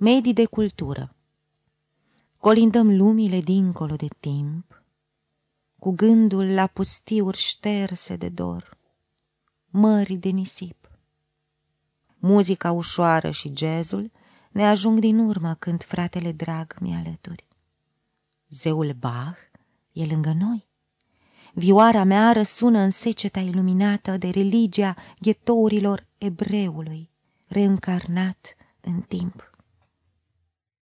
Medii de cultură Colindăm lumile dincolo de timp, Cu gândul la pustiuri șterse de dor, Mări de nisip. Muzica ușoară și jazzul Ne ajung din urmă când fratele drag mi alături. Zeul Bach e lângă noi. Vioara mea răsună în seceta iluminată De religia ghetourilor ebreului, Reîncarnat în timp